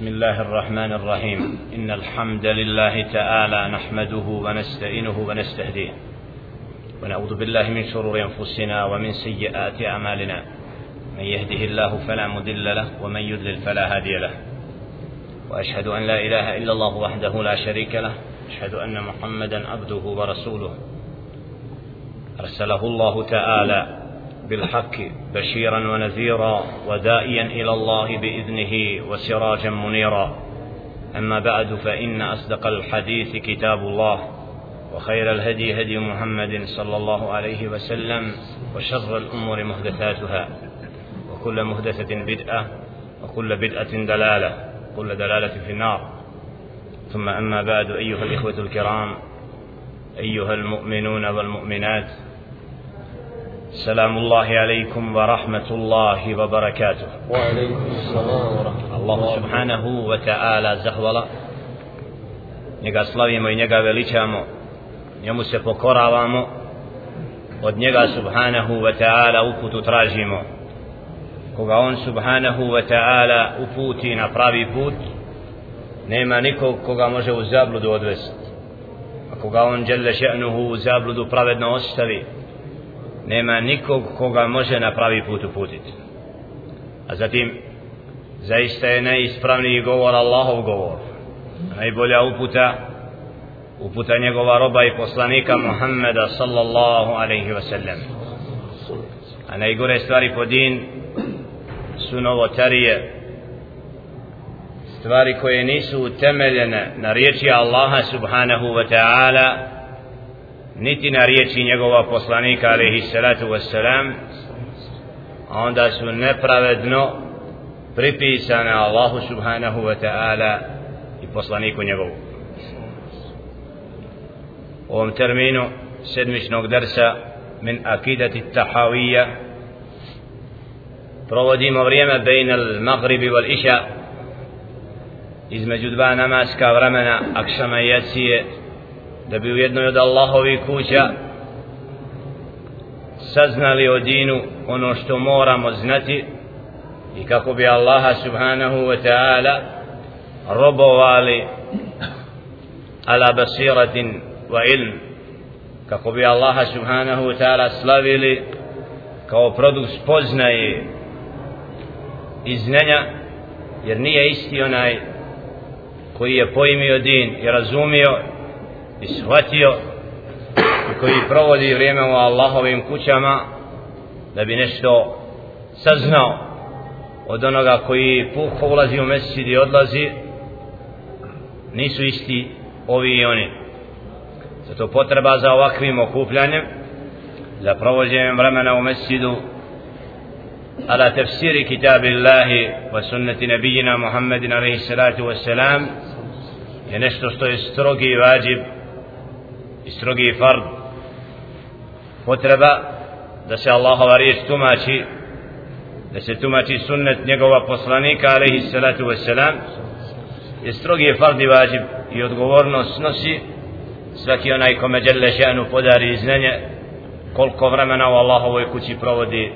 بسم الله الرحمن الرحيم. إن الحمد لله تعالى نحمده ونستعينه ونستهديه. ونعوذ بالله من شرور أنفسنا ومن سيئات أعمالنا. من يهده الله فلا مضل له ومن يضلل فلا هادي له. وأشهد أن لا إله إلا الله وحده لا شريك له. أشهد أن محمدا عبده ورسوله. أرسله الله تعالى بالحق بشيرا ونذيرا ودائيا إلى الله بإذنه وسراجا منيرا. أما بعد فإن أصدق الحديث كتاب الله وخير الهدي هدي محمد صلى الله عليه وسلم وشر الأمور محدثاتها وكل محدثة بدعة وكل بدعة دلالة وكل دلالة في النار. ثم أما بعد أيها الإخوة الكرام أيها المؤمنون والمؤمنات سلام الله عليكم ورحمة الله وبركاته وعليكم السلام ورحمة الله سبحانه وتعالى زهولا njega slavimo i njega veličamo njemu se pokoravamo od njega subhanahu wa ta'ala uputu tražimo koga on subhanahu wa ta'ala uputi na pravi put nema nikog koga može u zabludu odvesti a koga on djelle še'nuhu u zabludu pravedno ostavi nema nikog koga može na pravi put uputiti a zatim zaista je najispravniji govor Allahov govor. Najbolja uputa uputa njegova roba i poslanika Muhammeda sallallahu alaihi wa sallam a najgore stvari po din su novotarije. Stvari koje nisu utemeljene na riječi Allaha subhanahu wa ta'ala niti na riječi njegova poslanika alaihi salatu wassalam onda su nepravedno pripisane Allahu subhanahu wa ta'ala i poslaniku njegovu. U ovom terminu sedmičnog dersa min akidati tahavija provodimo vrijeme bejn al-Maghribi wal iša između dva namaska vremena akšama i jacije da bi u jednoj od Allahovi kuća saznali o dinu ono što moramo znati i kako bi Allaha subhanahu wa ta'ala robovali ala basiratin wa ilm kako bi Allaha subhanahu wa ta'ala slavili kao produkt spoznaje i znanja jer nije isti onaj koji je pojmio din i razumio i shvatio i koji provodi vrijeme u Allahovim kućama da bi nešto saznao od onoga koji puho ulazi u mesid i odlazi nisu isti ovi i oni zato potreba za ovakvim okupljanjem za provođenjem vremena u mesidu على تفسير كتاب الله وسنة نبينا محمد عليه الصلاة والسلام je nešto što je strogi vađib i strogi fard. Potreba da se Allahova riječ tumači da se tumači sunnet njegova poslanika alaihi salatu wasalam je strogi fard i vađib i odgovornost nosi svaki onaj kome djelle še'nu podari znanje koliko vremena u Allahovoj kući provodi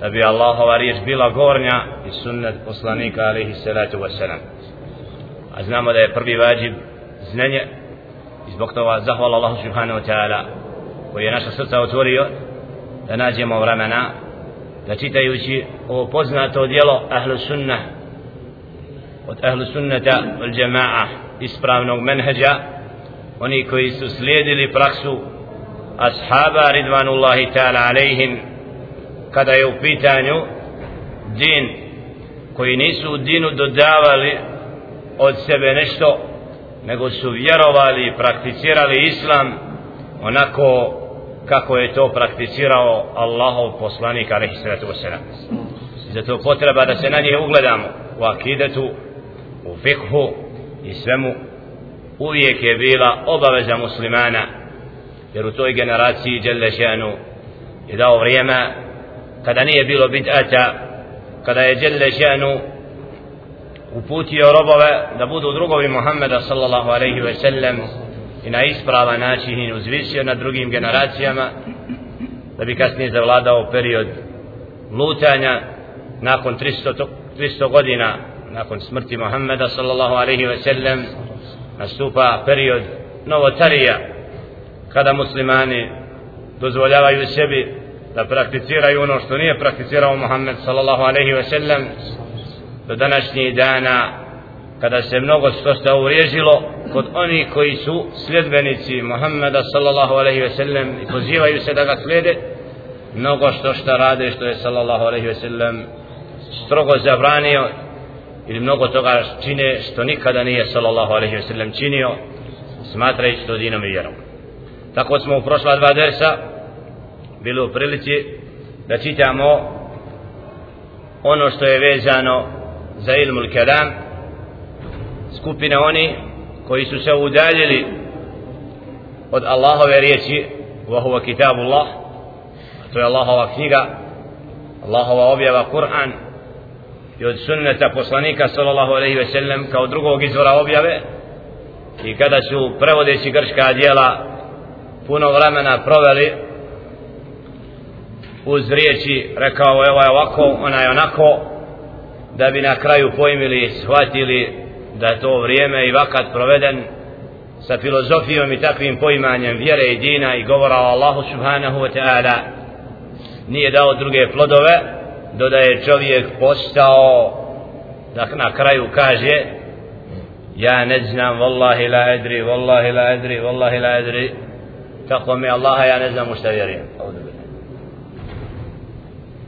da bi Allahova riječ bila gornja i sunnet poslanika alaihi salatu wasalam a znamo da je prvi vađib znanje i zbog toga zahvala Allahu subhanahu wa ta'ala koji je naša srca otvorio da nađemo vremena da čitajući ovo poznato dijelo ahlu sunnah od ahlu sunnata od džema'a ispravnog menheđa oni koji su slijedili praksu ashaba ridvanullahi ta'ala alaihim kada je u pitanju din koji nisu u dinu dodavali od sebe nešto nego su vjerovali i prakticirali islam onako kako je to prakticirao Allahov poslanik alaihi sallatu wasalam zato potreba da se na njih ugledamo u akidetu u fikhu i svemu. Uvijek je bila obaveza muslimana jer u toj generaciji Đelešanu je dao vrijeme kada nije bilo bid'ata kada je Đelešanu uputio robove da budu drugovi Muhammeda sallallahu alaihi ve sellem i na ispravan način ih uzvisio na drugim generacijama da bi kasnije zavladao period lutanja nakon 300, 300 godina nakon smrti Muhammeda sallallahu alaihi ve sellem nastupa period novotarija kada muslimani dozvoljavaju sebi da prakticiraju ono što nije prakticirao Muhammed sallallahu alaihi ve sellem do današnjih dana kada se mnogo što se uvriježilo kod oni koji su sljedbenici Muhammeda sallallahu alaihi ve sellem i pozivaju se da ga slijede mnogo što što rade što je sallallahu alaihi ve sellem strogo zabranio ili mnogo toga čine što nikada nije sallallahu alaihi ve sellem činio smatrajući to dinom i vjerom. Tako smo u prošla dva dersa bili u prilici da čitamo ono što je vezano za ilmu kelam skupina oni koji su se udaljili od Allahove riječi wa huwa kitabullah to je Allahova knjiga Allahova objava Kur'an i od sunneta poslanika sallallahu alaihi ve sellem kao drugog izvora objave i kada su prevodeći grška djela puno vremena proveli uz riječi rekao evo je ovako, ona je onako da bi na kraju pojmili i shvatili da je to vrijeme i vakat proveden sa filozofijom i takvim poimanjem vjere i dina i govora o Allahu subhanahu wa ta'ala nije dao druge plodove do da je čovjek postao da na kraju kaže ja ne znam wallahi la edri wallahi la edri wallahi la edri tako mi Allaha ja ne znam u šta vjerujem.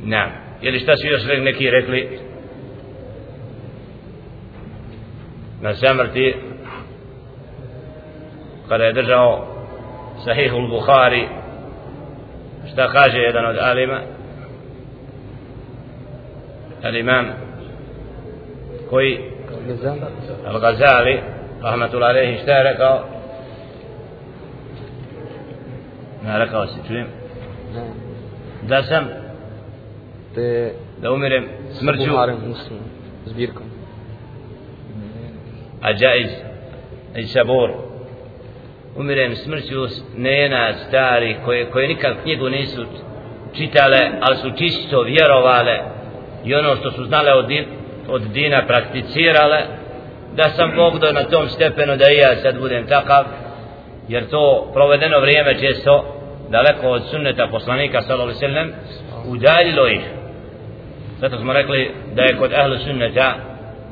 Na ili šta su još neki rekli? Na samrti kada je držao sahihul Bukhari šta kaže jedan od alima? Al-imam koji? al-Ghazali rahmatullahi alaihi šta je rekao? Ne rekao si čujem a džaiz i sabor umirem smrću nena stari koje, koje nikad knjigu nisu čitale ali su čisto vjerovale i ono što su znale od, din, od dina prakticirale da sam Bog do na tom stepenu da i ja sad budem takav jer to provedeno vrijeme često daleko od sunneta poslanika sallallahu alejhi ve sellem udaljilo ih. Zato smo rekli da je kod ahlu sunneta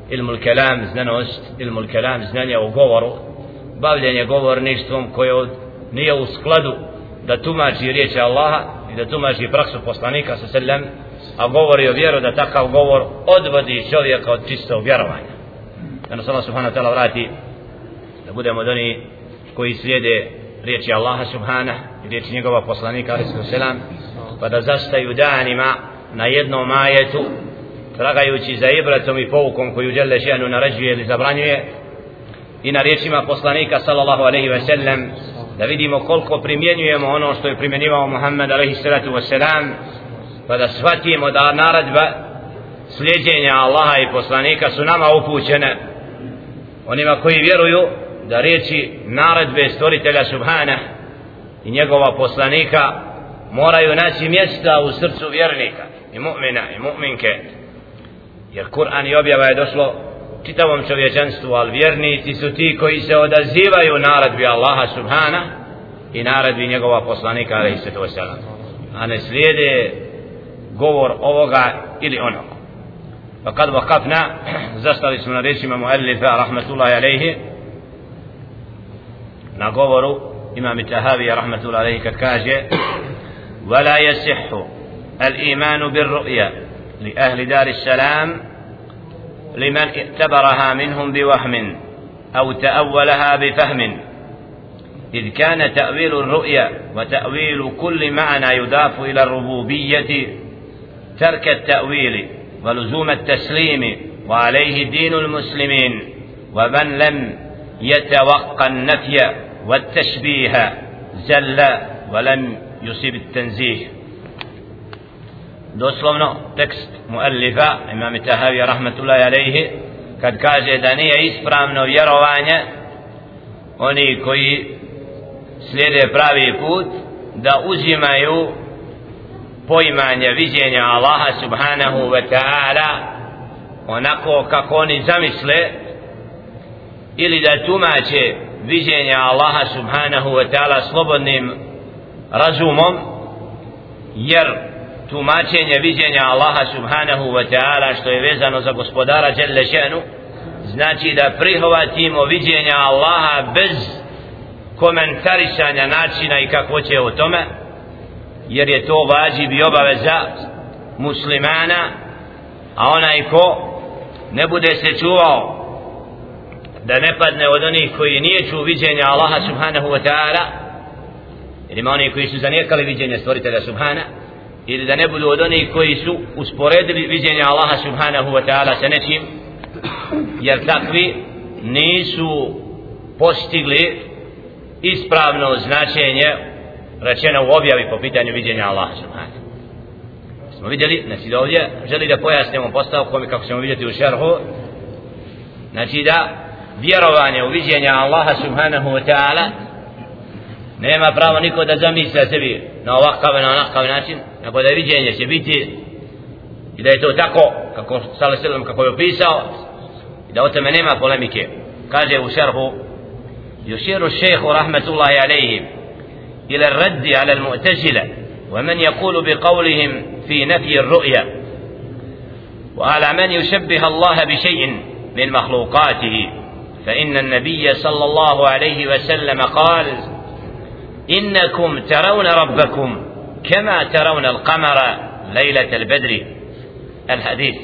ilmu kelam znanost ilmu kelam znanje o govoru bavljenje govorništvom koje od, nije u skladu da tumači riječi Allaha i da tumači praksu poslanika sa sallam, a govori o vjeru da takav govor odvodi čovjeka od čistog vjerovanja. Da nas Allah subhanahu ta'ala vrati da budemo od oni koji slijede riječi Allaha subhanahu i riječi njegova poslanika alaihi sallam pa da zastaju danima na jednom ajetu tragajući za ibratom i poukom koju Đelle Šenu naređuje ili zabranjuje i na riječima poslanika sallallahu alaihi ve sellem da vidimo koliko primjenjujemo ono što je primjenjivao Muhammed alaihi sallatu ve sallam pa da shvatimo da naredba slijedjenja Allaha i poslanika su nama upućene. Onima koji vjeruju da riječi naredbe stvoritelja subhana i njegova poslanika moraju naći mjesta u srcu vjernika i mu'mina i mu'minke jer Kur'an i objava je došlo čitavom čovječanstvu ali vjernici su ti koji se odazivaju naredbi Allaha subhana i naredbi njegova poslanika alaihi sallatu wasallam a ne slijede govor ovoga ili onoga pa kad vakafna zastali smo na rečima muallifa rahmatullahi alaihi na govoru imam Tahavi rahmatullahi alaihi kad kaže ولا يصح الإيمان بالرؤيا لأهل دار السلام لمن اعتبرها منهم بوهم أو تأولها بفهم. إذ كان تأويل الرؤيا وتأويل كل معنى يضاف إلى الربوبية ترك التأويل ولزوم التسليم وعليه دين المسلمين. ومن لم يتوقع النفي والتشبيه زل ولم يصيب التنزيه. Doslovno tekst muallifa imam Tahavi rahmetullahi alejhi kad kaže da nije ispravno vjerovanje oni koji slijede pravi put da uzimaju poimanje viđenja Allaha subhanahu wa ta'ala onako kako oni zamisle ili da tumače viđenja Allaha subhanahu wa ta'ala slobodnim razumom jer tumačenje viđenja Allaha subhanahu wa ta'ala što je vezano za gospodara Đelle še'nu znači da prihvatimo viđenja Allaha bez komentarisanja načina i kako će o tome jer je to vađib i obaveza muslimana a onaj ko ne bude se čuvao da ne padne od onih koji nije čuo viđenja Allaha subhanahu wa ta'ala ili ima oni koji su zanijekali viđenje stvoritelja subhana ili da ne budu od onih koji su usporedili viđenje Allaha subhanahu wa ta'ala sa nečim jer takvi nisu postigli ispravno značenje rečeno u objavi po pitanju viđenja Allaha subhanahu smo vidjeli, znači da ovdje želi da pojasnimo postavkom kako ćemo vidjeti u šerhu znači da vjerovanje u viđenja Allaha subhanahu wa ta'ala nema pravo niko da zamisla sebi na ovakav na onakav način. Nego da viđenje će biti i da je to tako kako sale selam kako je opisao i da o tome nema polemike. Kaže u šerhu يشير الشيخ رحمة الله عليه إلى الرد على المعتزلة ومن يقول بقولهم في نفي الرؤيا وعلى من يشبه الله بشيء من مخلوقاته فإن النبي صلى الله عليه وسلم قال إنكم ترون ربكم كما ترون القمر ليلة البدر الحديث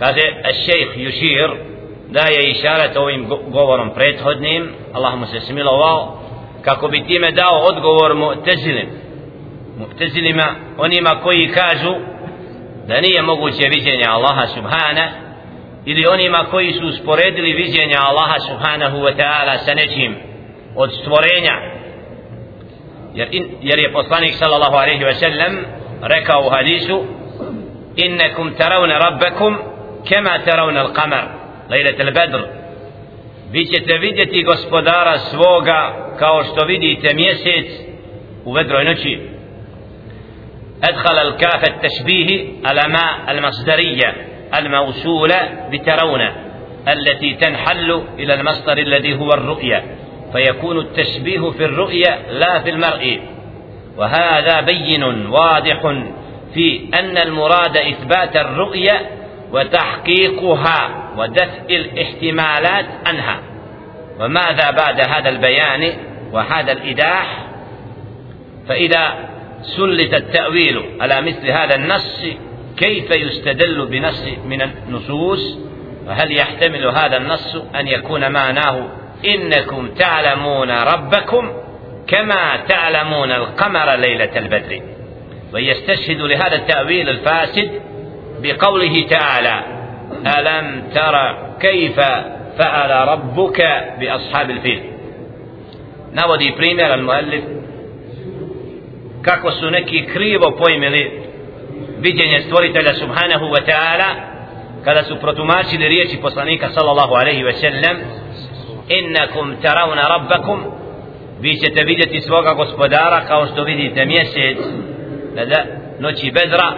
قال الشيخ يشير da je išarat ovim govorom prethodnim Allah se smilovao kako bi time dao odgovor mu'tezilim mu'tezilima onima koji kažu da nije moguće viđenje Allaha subhana ili onima koji su usporedili viđenja Allaha subhanahu wa ta'ala sa nečim od stvorenja Jer, in, jer je poslanik sallallahu alaihi wa sallam rekao u hadisu innekum taravne rabbekum kema taravne al-qamar lejlet al-badr vi ćete vidjeti gospodara svoga kao što vidite mjesec u vedroj noći أدخل الكاف التشبيه على ما المصدرية الموصولة بترون التي تنحل إلى المصدر الذي هو الرؤية فيكون التشبيه في الرؤية لا في المرء. وهذا بين واضح في أن المراد إثبات الرؤية وتحقيقها ودفع الاحتمالات عنها. وماذا بعد هذا البيان وهذا الإيضاح فإذا سلط التأويل على مثل هذا النص كيف يستدل بنص من النصوص؟ وهل يحتمل هذا النص أن يكون معناه إنكم تعلمون ربكم كما تعلمون القمر ليلة البدر. ويستشهد لهذا التأويل الفاسد بقوله تعالى ألم ترى كيف فعل ربك بأصحاب الفيل؟ نودي بريمير المؤلف kako su neki krivo pojmili viđenje stvoritelja subhanahu wa ta'ala kada su protumačili riječi poslanika sallallahu alaihi innakum taravna rabbakum. Vi ćete vidjeti svoga gospodara kao što vidite mjesec da noći bedra.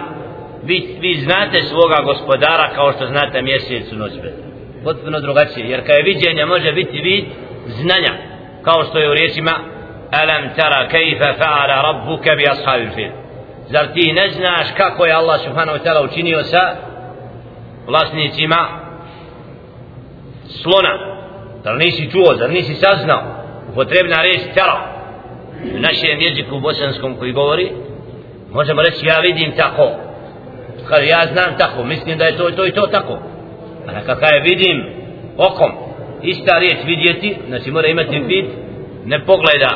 Vi, vi znate svoga gospodara kao što znate mjesec u noć bedra. Potpuno drugačije jer kada je viđenje može biti vid znanja kao što je u riječima alam tara kejfa fa'ala rabbuka bi ashabil fil. Zar ti ne znaš kako je Allah subhanahu wa ta'ala učinio sa vlasnicima slona? Zar nisi čuo, zar nisi saznao? Upotrebna reč tera. u našem jeziku bosanskom koji govori možemo reći ja vidim tako. Kad ja znam tako mislim da je to i to i to tako. A kakav je vidim okom ista riječ vidjeti znači mora imati vid ne pogleda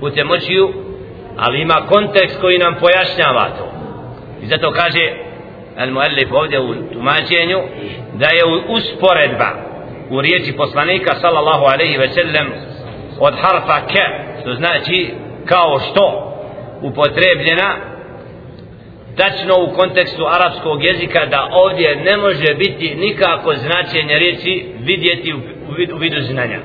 putem očiju ali ima kontekst koji nam pojašnjava to. I zato kaže al muallif ovdje u tumačenju da je usporedba u riječi poslanika sallallahu alaihi ve sellem od harfa ke što znači kao što upotrebljena tačno u kontekstu arapskog jezika da ovdje ne može biti nikako značenje riječi vidjeti u vidu, u vidu znanja.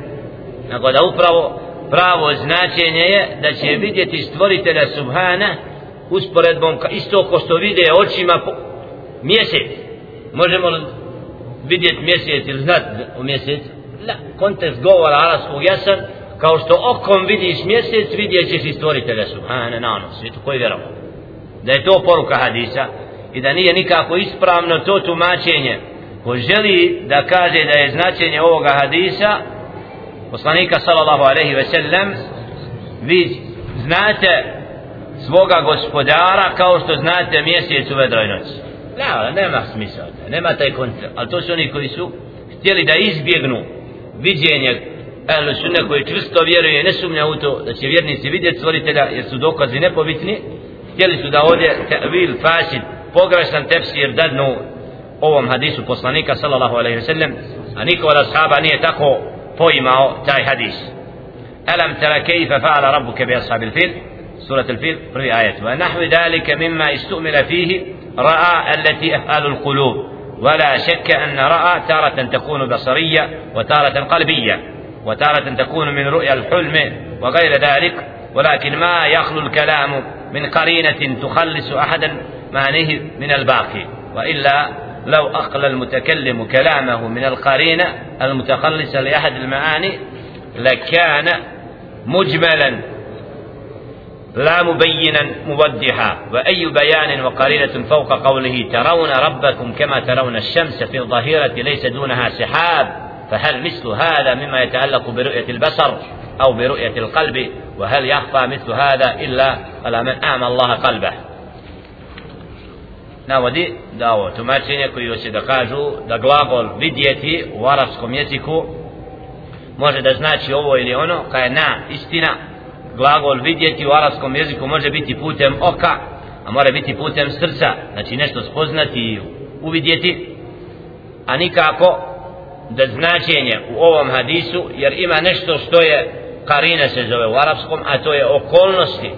Nego da upravo pravo značenje je da će vidjeti stvoritelja Subhana usporedbom ka isto ko što vide očima po, mjesec. Možemo vidjeti mjesec ili znat u mjesec la, kontekst govora arabskog jasan kao što okom vidiš mjesec vidjet ćeš i stvoritelja subhane na ono svijetu koji vjerovo da je to poruka hadisa i da nije nikako ispravno to tumačenje. Ko želi da kaže da je značenje ovoga hadisa poslanika sallallahu alaihi ve sellem vi znate svoga gospodara kao što znate mjesec u vedroj noći. Ne, nema smisla nema taj koncept ali to su oni koji su htjeli da izbjegnu viđenje Ehlu sunne koji čvrsto vjeruje i ne sumnja u to da će vjernici vidjeti stvoritelja jer su dokazi nepobitni htjeli su da ovdje vil fasid pogrešan tefsir dadnu ovom hadisu poslanika sallallahu alaihi wa sallam a niko od ashaba nije tako poimao taj hadis alam tara kejfa fa'ala rabbuke bi ashabil fil سورة الفيل في آية ونحو ذلك مما استؤمل فيه رأى التي أفعال القلوب ولا شك أن رأى تارة تكون بصرية وتارة قلبية وتارة تكون من رؤيا الحلم وغير ذلك ولكن ما يخلو الكلام من قرينة تخلص أحدا معنيه من الباقي وإلا لو أقل المتكلم كلامه من القرينة المتخلصة لأحد المعاني لكان مجملا لا مبينا موضحا وأي بيان وقرينة فوق قوله ترون ربكم كما ترون الشمس في الظهيرة ليس دونها سحاب فهل مثل هذا مما يتعلق برؤية البصر أو برؤية القلب؟ وهل يخفى مثل هذا إلا على من أعمى الله قلبه؟ navodi da ovo tumačenje koji hoće da kažu da glagol vidjeti u arapskom jeziku može da znači ovo ili ono ka je na istina. Glagol vidjeti u arapskom jeziku može biti putem oka a mora biti putem srca. Znači nešto spoznati i uvidjeti a nikako da značenje u ovom hadisu jer ima nešto što je karina se zove u arapskom a to je okolnosti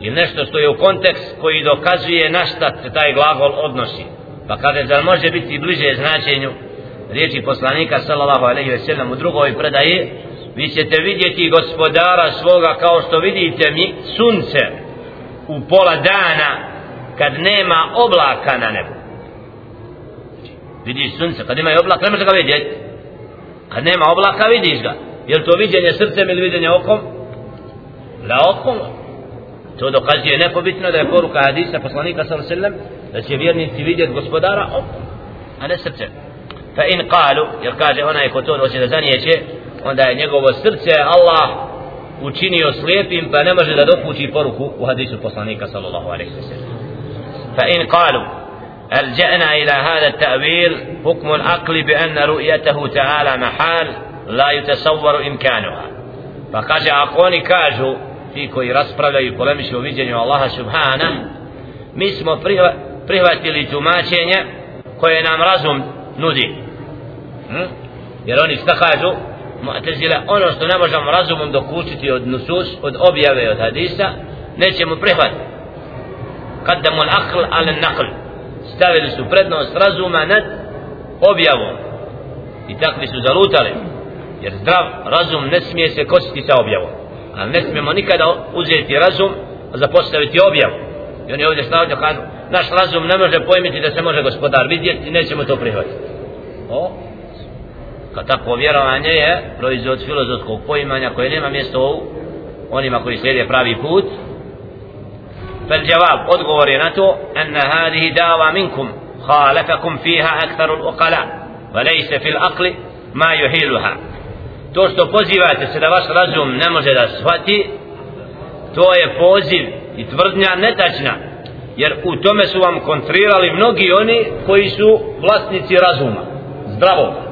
ili nešto što je u kontekst koji dokazuje na šta se taj glagol odnosi. Pa kaže da može biti bliže značenju riječi poslanika sallallahu alejhi ve sellem u drugoj predaji vi ćete vidjeti gospodara svoga kao što vidite mi sunce u pola dana kad nema oblaka na nebu. Vidiš sunce kad ima oblak ne možeš ga vidjeti kad nema oblaka vidiš ga. Je to viđenje srcem ili viđenje okom? La okom. To dokazuje nepobitno da je poruka hadisa poslanika sallallahu alejhi ve sellem da će vjernici vidjeti gospodara okom a ne srcem. Fa in qalu jer kaže onaj ko to hoće da zanijeće onda je njegovo srce Allah učinio slijepim pa ne može da dopući poruku u hadisu poslanika sallallahu alejhi ve sellem fa in qalu ألجأنا إلى هذا التأويل حكم العقل بأن رؤيته تعالى محال لا يتصور إمكانها فقال أقوني كاجو ti koji raspravljaju i polemišu o viđenju Allaha subhana mi smo prihvatili tumačenje koje nam razum nudi hm? jer oni šta kažu Mu'tazila ono što ne možemo razumom dokučiti od nusus od objave od hadisa nećemo prihvatiti. Kaddamu al-aql ala al-naql. Stavili su prednost razuma nad objavom. I takvi su zalutali. Jer zdrav razum ne smije se kositi sa objavom. Ali ne smijemo nikada uzeti razum a zapostaviti objavu. I oni ovdje stavljaju kažu naš razum ne može pojmiti da se može gospodar vidjeti i nećemo to prihvatiti. O kad takvo vjerovanje je proizvod filozofskog poimanja koje nema mjesto u onima koji slijede pravi put. Fel djevab, odgovor je na to enne hadihi dava minkum khalafakum fiha aktaru uqala valejse fil akli ma juhiluha to što pozivate se da vaš razum ne može da shvati to je poziv i tvrdnja netačna jer u tome su vam kontrirali mnogi oni koji su vlasnici razuma zdravoga.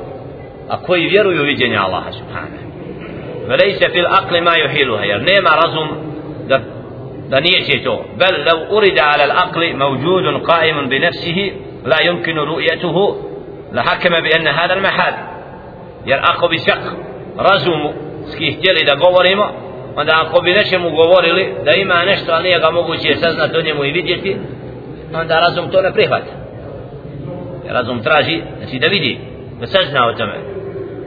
A koji vjeruju u viđenje Allaha subhanahu velejse fil akli ma juhiluha jer nema razum da da nije će to bel lav urida ala al akli mawjudun qaimun bi nafsihi la yumkinu ru'yatuhu la hakama bi anna hada al mahal jer ako bi šak razumu ski htjeli da govorimo onda ako bi nečemu govorili da ima nešto ali nije ga moguće saznati o njemu i vidjeti onda razum to ne prihvata razum traži znači da vidi da sazna o tome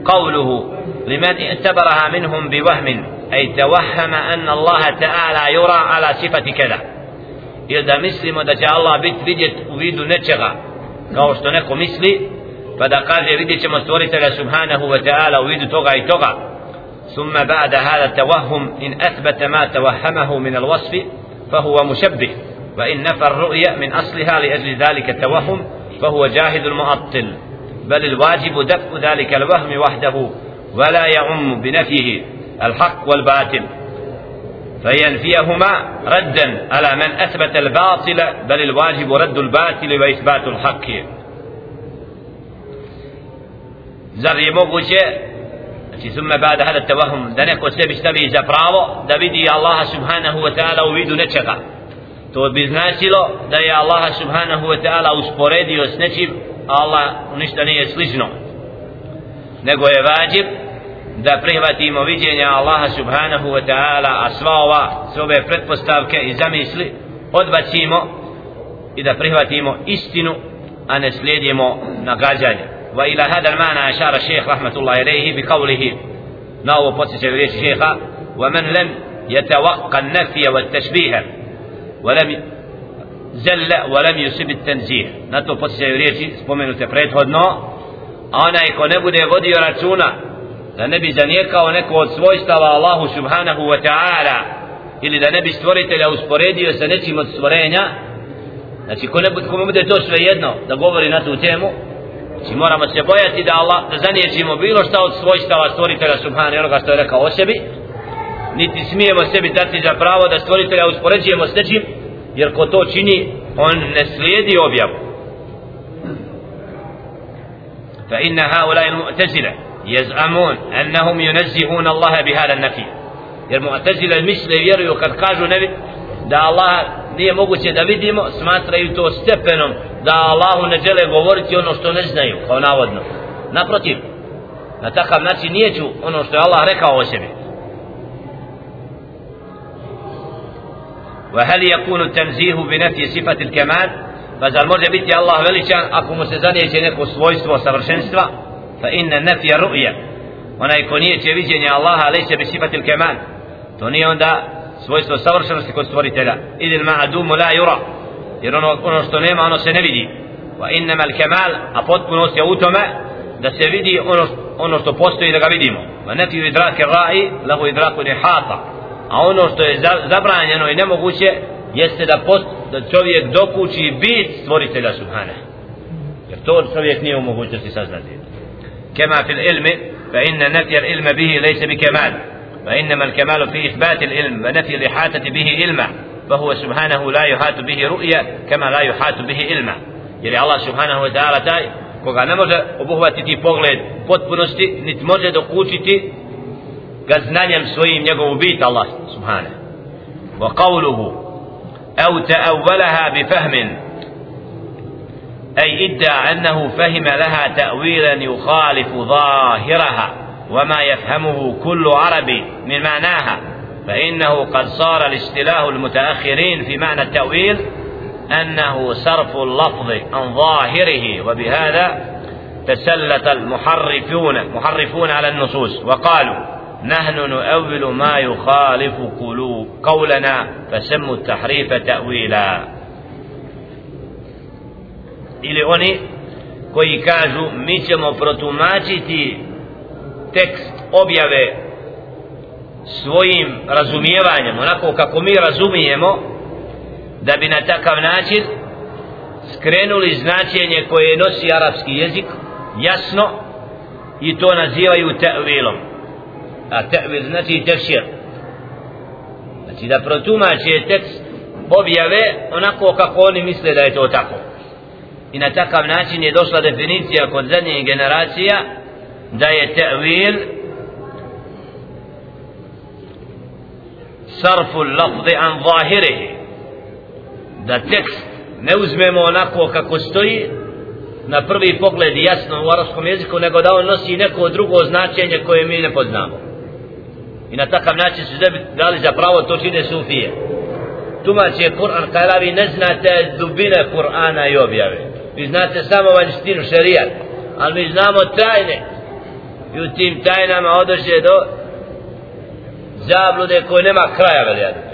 قوله لمن اعتبرها منهم بوهم أي توهم أن الله تعالى يرى على صفة كذا. Ili da mislimo da će Allah biti vidjet u vidu nečega kao što neko misli pa da kaže vidjet ćemo stvoritelja subhanahu wa ta'ala u vidu toga i toga. ثم بعد هذا التوهم إن أثبت ما توهمه من الوصف فهو مشبه وإن نفى الرؤية من أصلها لأجل ذلك التوهم فهو جاهد المعطل بل الواجب دفع ذلك الوهم وحده ولا يعم بنفيه الحق والباطل فينفيهما ردا على من أثبت الباطل بل الواجب رد الباطل وإثبات الحق zar je moguće znači summe bada hada tevahum da neko sebi stavi za pravo da vidi Allaha subhanahu wa ta'ala u vidu nečega to bi značilo da je Allaha subhanahu wa ta'ala usporedio s nečim Allah ništa nije slično nego je vađib da prihvatimo viđenja Allaha subhanahu wa ta'ala a sva ova sve ove pretpostavke i zamisli odbacimo i da prihvatimo istinu a ne slijedimo nagađanje وإلى هذا المعنى أشار الشيخ رحمة الله إليه بقوله ناو بوتس الشيخ ومن لم يتوقع النفي والتشبيه ولم zelle walam yusib at-tanzih. Na to posjećaju riječi spomenute prethodno. A onaj ko ne bude vodio računa da ne bi zanijekao neko od svojstava Allahu subhanahu wa ta'ala ili da ne bi stvoritelja usporedio sa nečim od stvorenja znači ko ne ko bude to sve jedno da govori na tu temu znači moramo se bojati da Allah da zanijećimo bilo šta od svojstava stvoritelja subhanahu onoga što je rekao o sebi niti smijemo sebi dati za pravo da stvoritelja uspoređujemo s nečim jer ko to čini on ne slijedi objavu. Fa inna haula il mu'tazila jez'amun annahum yunazzihun allaha bi nafi jer mu'tazile misle vjeruju kad kažu ne da Allah nije moguće da vidimo smatraju to stepenom da Allahu ne žele govoriti ono što ne znaju kao navodno. Naprotiv na takav način nije ću ono što je Allah rekao o sebi. وهل يكون التنزيه بنفي صفة الكمال فزال može biti Allah veličan ako mu se zanijeće neko svojstvo savršenstva فإن نفي الرؤية onaj ko nije će viđenje Allaha leće bi sifat il kemal to nije onda svojstvo savršenosti kod stvoritelja idil ma'adumu la yura jer ono, ono što nema ono se ne vidi wa innama al kemal a potpunost je u tome da se vidi ono, ono što postoji da ga vidimo wa nefi u idrake ra'i lahu idraku hata a ono što je zabranjeno i nemoguće jeste da, post, da čovjek dokući bit stvoritelja subhane jer to čovjek nije u mogućnosti saznati kema fil ilmi fa inna nefi al ilma bihi lejse bi kemal فإنما الكمال في إثبات العلم ونفي الإحاطة به علما فهو سبحانه لا يحاط به رؤية كما لا يحاط به علما jer je Allah subhanahu wa ta'ala taj koga ne može obuhvatiti pogled potpunosti niti može dokučiti ga znanjem svojim njegovu bit Allah Qavluhu au ta'awwalaha bi fahmin أي إدعى أنه فهم لها تأويلا يخالف ظاهرها وما يفهمه كل عربي من معناها. فإنه قد صار الاصطلاح المتأخرين في معنى التأويل أنه صرف اللفظ عن ظاهره وبهذا تسلط المحرفون محرفون على النصوص. وقالوا نحن نؤول ما يخالف قلوب قولنا فسموا التحريف تأويلا ili oni koji kažu mi ćemo protumačiti tekst objave svojim razumijevanjem onako kako mi razumijemo da bi na takav način skrenuli značenje koje nosi arapski jezik jasno i to nazivaju te'vilom a te'vil znači tefsir. Znači da protumače tekst objave onako kako oni misle da je to tako. I na takav način je došla definicija kod zadnjih generacija da je te'vil sarfu lafzi an zahirihi. Da tekst ne uzmemo onako kako stoji na prvi pogled jasno u arabskom jeziku nego da on nosi neko drugo značenje koje mi ne poznamo i na takav način su sebi dali za pravo to čine sufije. Tumače Kur'an kada vi ne znate dubine Kur'ana i objave. Vi znate samo vanjštinu šerijat. Ali mi znamo tajne. I u tim tajnama odoše do zablude koje nema kraja veljadu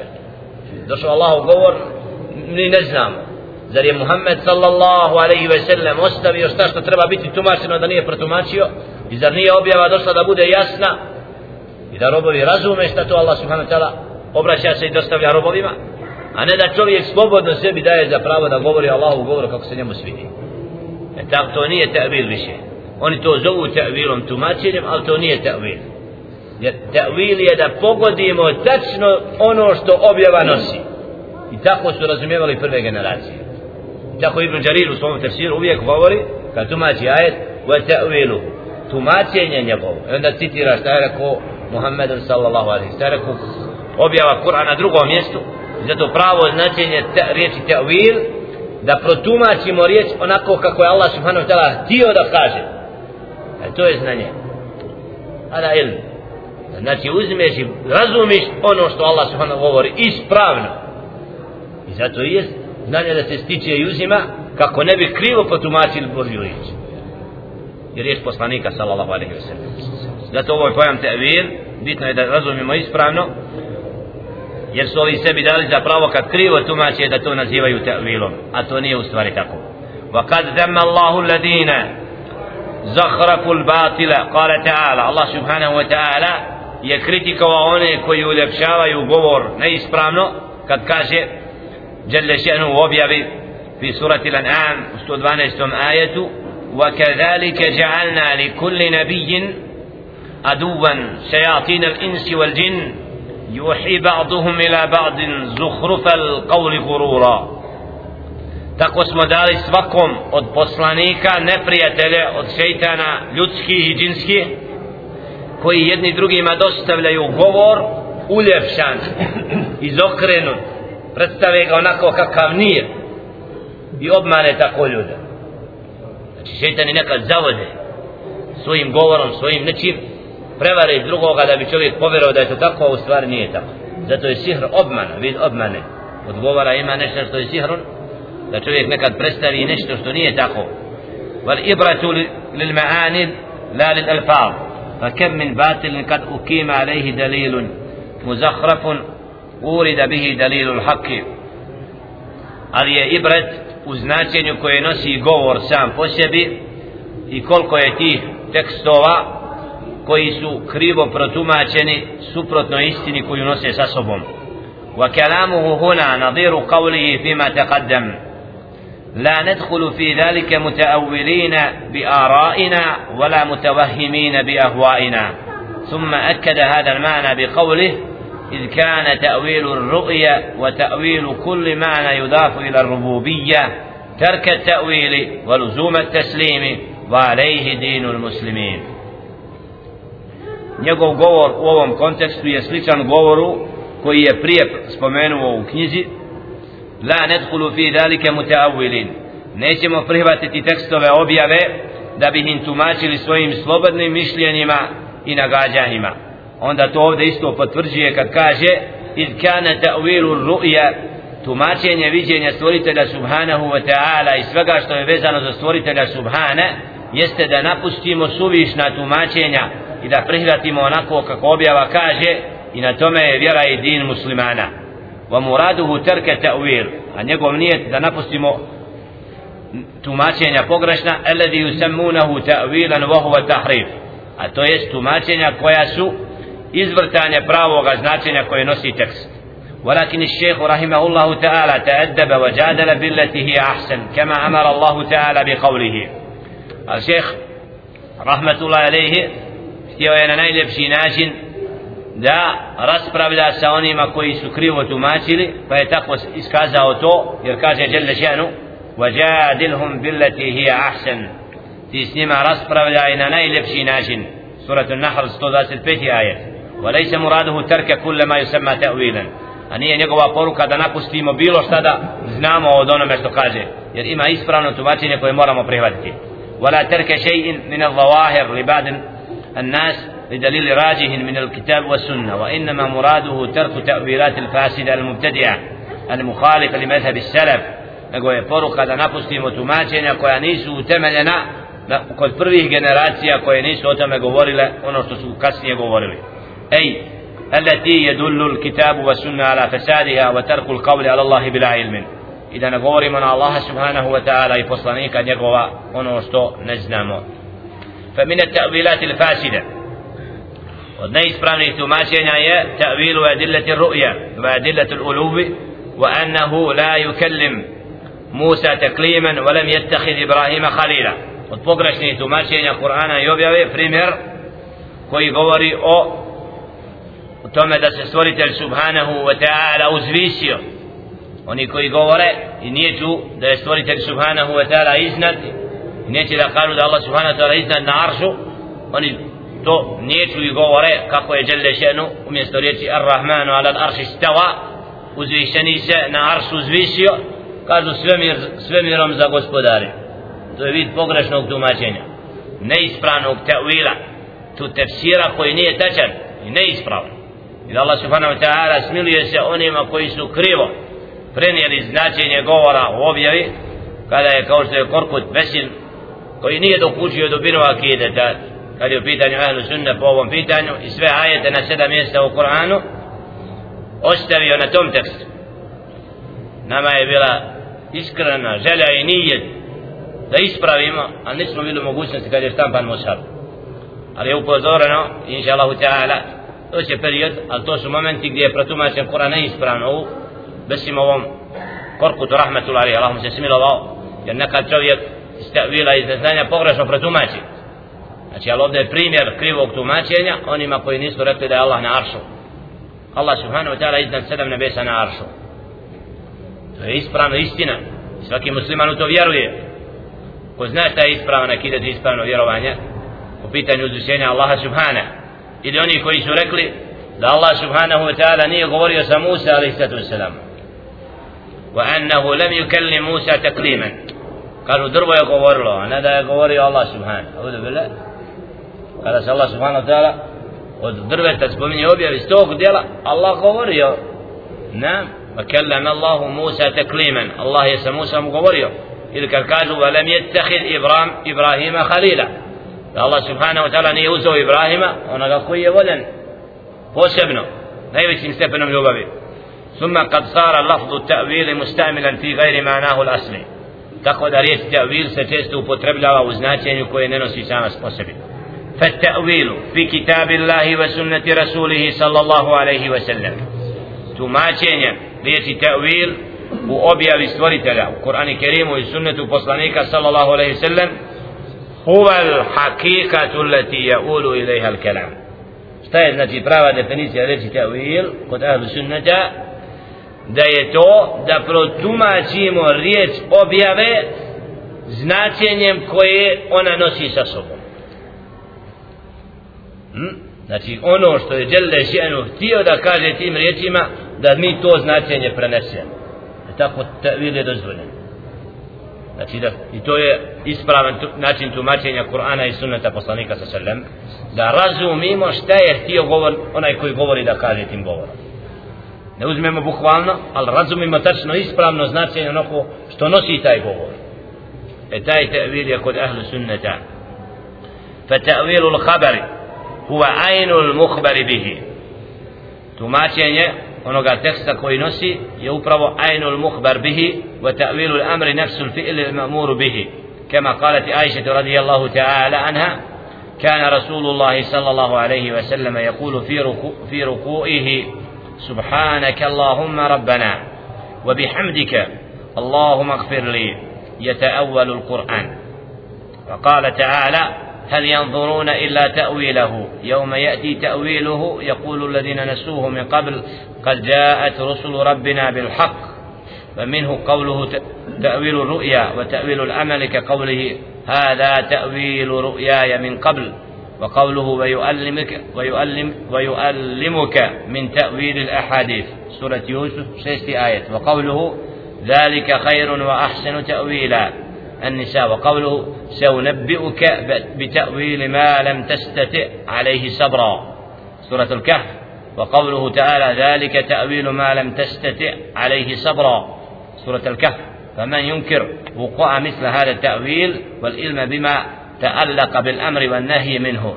došao Allahov govor mi ne znamo. Zar je Muhammed sallallahu alaihi ve sellem ostavio šta što treba biti tumačeno da nije protumačio? I zar nije objava došla da bude jasna? I da robovi razume šta to Allah subhanahu ta'ala obraća se i dostavlja robovima a ne da čovjek slobodno sebi daje za pravo da govori Allahu govoru kako se njemu svidi. E tako to nije ta'vil više. Oni to zovu ta'vilom tumačenjem ali to nije ta'vil jer ta'vil je da pogodimo tačno ono što objava nosi. I tako su razumijevali prve generacije. Tako Ibn Đarir u svom tefsiru uvijek govori kad tumači ajet wa ta'vilu tumačenje njegovo. I onda citira šta je rekao Muhammed sallallahu alaihi šta objava Kur'ana na drugom mjestu. Zato pravo značenje te, riječi ta'wil da protumačimo riječ onako kako je Allah subhanahu wa ta'ala htio da kaže. E to je znanje. Ala ilm. Znači uzmeš i razumiš ono što Allah subhanahu govori ispravno. I zato je znanje da se stiče i uzima kako ne bi krivo potumačili Božju riječ. I riječ poslanika sallallahu alaihi wa sallam zato ovo je pojam ta'wil bitno je da razumimo ispravno jer su ovi sebi dali za pravo kad krivo tumače da to nazivaju ta'vilom a to nije u stvari tako wa kad zemma Allahu ladina zakhraku l-batila kale ta'ala Allah subhanahu wa ta'ala je kritikovao one koji uljepšavaju govor neispravno kad kaže جل شأنه وبيبي في سورة الأنعام 112 آية وكذلك جعلنا لكل نبي عدوا شياطين الإنس والجن يوحي بعضهم إلى بعض زخرف القول غرورا tako smo dali svakom od poslanika neprijatelje od šeitana ljudskih i džinskih koji jedni drugima dostavljaju govor uljepšan izokrenut predstave ga onako kakav nije i obmane tako ljude znači šeitani nekad zavode svojim govorom, svojim nečim prevare drugoga da bi čovjek povjerao da je to tako, a u stvari nije tako. Zato je sihr obmana, vid obmane. Odgovara ima nešto što je sihrun, da čovjek nekad predstavi nešto što nije tako. Wal ibratu lil ma'anid la lil alfaz. Fa kam min batil kad ukima alayhi dalilun muzakhraf urida bihi dalilul haqqi. Ali je ibrat u značenju koje nosi govor sam po sebi i koliko je tih tekstova koji su krivo protumačeni suprotno istini koju nose sa sobom. وكلامه هنا نظير قوله فيما تقدم لا ندخل في ذلك متأولين بآرائنا ولا متوهمين بأهوائنا ثم أكد هذا المعنى بقوله إذ كان تأويل الرؤية وتأويل كل معنى يضاف إلى الربوبية ترك التأويل ولزوم التسليم وعليه دين المسلمين. Njegov govor u ovom kontekstu je sličan govoru koji je prije spomenuo u knjizi. La nedhulu fi dalike mutaawilin. Nećemo prihvatiti tekstove objave da bi im tumačili svojim slobodnim mišljenjima i nagađanjima. Onda to ovdje isto potvrđuje kad kaže iz kana ta'wilu ru'ya tumačenje viđenja stvoritelja subhanahu wa ta'ala i svega što je vezano za stvoritelja subhana jeste da napustimo suvišna tumačenja i da prihvatimo onako kako objava kaže i na tome je vjera i din muslimana wa muraduhu terke ta'wil a njegov nijet da napustimo tumačenja pogrešna alladhi yusammunahu ta'wilan wa huwa tahrif a to jest tumačenja koja su izvrtanje pravoga značenja koje nosi tekst ولكن الشيخ رحمه الله تعالى تأدب وجادل بالتي هي أحسن كما أمر الله تعالى بقوله الشيخ رحمة الله عليه htio je na najljepši način da raspravlja sa onima koji su krivo tumačili pa je tako iskazao to jer kaže Jelle Šenu وَجَادِلْهُمْ بِلَّتِي هِيَ أَحْسَنُ ti s njima raspravljaj na najljepši način surat An-Nahl 125. ajet وَلَيْسَ مُرَادُهُ تَرْكَ كُلَّ مَا يُسَمَّا تَأْوِيلًا a nije njegova poruka da napustimo bilo šta da znamo od onome što kaže jer ima ispravno tumačenje koje moramo prihvatiti ولا ترك شيء من الظواهر لبعض الناس لدليل راجح من الكتاب والسنة وإنما مراده ترك تأويلات الفاسدة المبتدعة المخالفة لمذهب السلف nego je poruka da napustimo tumačenja koja nisu utemeljena na, kod prvih generacija koje nisu o tome govorile ono što su kasnije govorili ej التي يدل الكتاب والسنة على فسادها وترك القول على الله بلا علم govorimo na Allaha subhanahu wa ta'ala i poslanika njegova ono što ne znamo فمن التأويلات الفاسدة. ونيس برامي توماسينا يا تأويل أدلة الرؤيا وأدلة الألوب وأنه لا يكلم موسى تكليما ولم يتخذ إبراهيم خليلا. وتبقرشني توماسينا قرآن يوبيوي فريمير koji govori o o tome da se stvoritelj subhanahu wa ta'ala uzvisio. Oni koji govore i nije tu da je stvoritelj subhanahu wa ta'ala iznad i neće da kažu da Allah subhanahu wa ta'ala iznad na aršu. Oni to neću i govore kako je Jelle šenu umjesto riječi Ar-Rahmanu ala arši stava uzvišeni se na aršu uzvisio kažu svemir, svemirom za gospodari to je vid pogrešnog tumačenja neispravnog tevila tu tefsira koji nije tačan i neispravan. I da Allah subhanahu wa ta'ala smiluje se onima koji su krivo prenijeli značenje govora u objavi kada je kao što je Korkut Vesin koji nije dokučio do binu akideta kad je u pitanju ahlu sunne po ovom pitanju i sve ajete na sedam mjesta u Koranu ostavio na tom tekstu. Nama je bila iskrena želja i nijet da ispravimo a nismo bili mogućnosti kad je štampan Musab. Ali je upozoreno inša Allahu ta'ala to će period ali to su momenti gdje je protumačen Koran neispravno u besim ovom korkutu rahmetullahi Allah mu se smilovao jer nekad čovjek iz tevila iz neznanja pogrešno protumači znači ali ovdje je primjer krivog tumačenja onima koji nisu rekli da je Allah na aršu Allah subhanahu wa ta'ala iznad sedam nebesa na aršu to je ispravno istina svaki musliman u to vjeruje ko zna šta je ispravno akidat ispravno vjerovanje u pitanju uzvišenja Allaha subhanahu ili oni koji su rekli da Allah subhanahu wa ta'ala nije govorio sa Musa alaihi sallatu wasalam وأنه لم يكلم موسى تكليما Kažu drvo je govorilo, a ne da je govorio Allah subhanahu. Ovdje bile, kada se Allah subhanahu ta'ala od drveta spominje objavi iz tog djela, Allah govorio. Ne, va kellam Allahu Musa teklimen. Allah je sa Musa mu govorio. Ili kad kažu, va lam jettehid Ibram, Ibrahima Halila. Da Allah subhanahu ta'ala nije uzeo Ibrahima, onoga koji je voljen posebno, najvećim stepenom ljubavi. ثم قد صار لفظ التأويل مستعملا في غير معناه الأصلي tako da riječ ta'wil se često upotrebljava u značenju koje ne nosi sama po sebi فالتأويل في كتاب الله وسنة رسوله صلى الله عليه وسلم tumačenje riječi ta'wil u objavi stvoritelja u Kur'ani Kerimu i sunnetu poslanika sallallahu alaihi sallam huwa al-haqiqatu allati yaqulu ilayha al-kalam šta je znači prava definicija riječi ta'wil kod ahlu sunnata da je to da protumačimo riječ objave značenjem koje ona nosi sa sobom. Hm? znači ono što je Đelle Šenu htio da kaže tim riječima da mi to značenje prenesemo. E tako te dozvoljeno. Znači da i to je ispravan tu, način tumačenja Kur'ana i sunneta poslanika sa sallam da razumimo šta je htio govor, onaj koji govori da kaže tim govorom. Ne uzmemo bukvalno, ali razumimo tačno ispravno značenje onako što nosi taj govor. E taj ta'vil je kod ahlu sunneta. Fa ta'vilu l'khabari huwa ajnu l'mukhbari bihi. Tumačenje onoga teksta koji nosi je upravo ajnu l'mukhbar bihi wa ta'vilu l'amri nafsu l'fi'li l'mamuru bihi. قالت عائشة رضي الله تعالى عنها كان رسول الله صلى الله عليه وسلم يقول في ركوع في ركوعه سبحانك اللهم ربنا وبحمدك اللهم اغفر لي يتأول القرآن. وقال تعالى هل ينظرون إلا تأويله؟ يوم يأتي تأويله يقول الذين نسوه من قبل قد جاءت رسل ربنا بالحق فمنه قوله تأويل الرؤيا وتأويل الأمل كقوله هذا تأويل رؤياي من قبل. وقوله ويؤلمك ويؤلم ويؤلمك من تأويل الأحاديث. سورة يوسف شيست آية. وقوله ذلك خير وأحسن تأويلا. النساء وقوله سأنبئك بتأويل ما لم تستطع عليه صبرا. سورة الكهف وقوله تعالى ذلك تأويل ما لم تستطع عليه صبرا. سورة الكهف فمن ينكر وقوع مثل هذا التأويل والعلم بما ta'allaqa bil amri van nahyi minhu.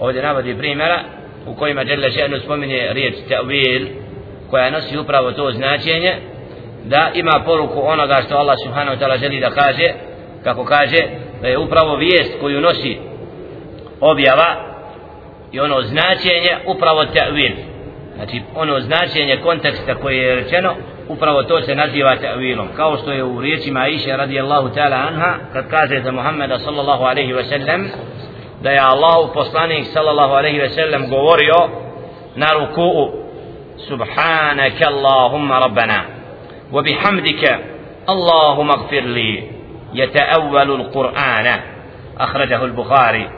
Ovdje navodi primjera u kojima Đerle Šehnu spominje riječ ta'wil koja nosi upravo to značenje da ima poruku onoga što Allah subhanahu wa ta'ala želi da kaže kako kaže da je upravo vijest koju nosi objava i ono značenje upravo ta'wil. Znači ono značenje konteksta koje je rečeno upravo to se naziva ta'wilom kao što je u riječima Aisha radijallahu ta'ala anha kad kaže za Muhammeda sallallahu alaihi wa sallam da je Allah poslanik sallallahu alaihi wa sallam govorio na ruku'u subhanaka Allahumma rabbana wa bihamdika Allahumma gfir li يتأول القرآن أخرجه البخاري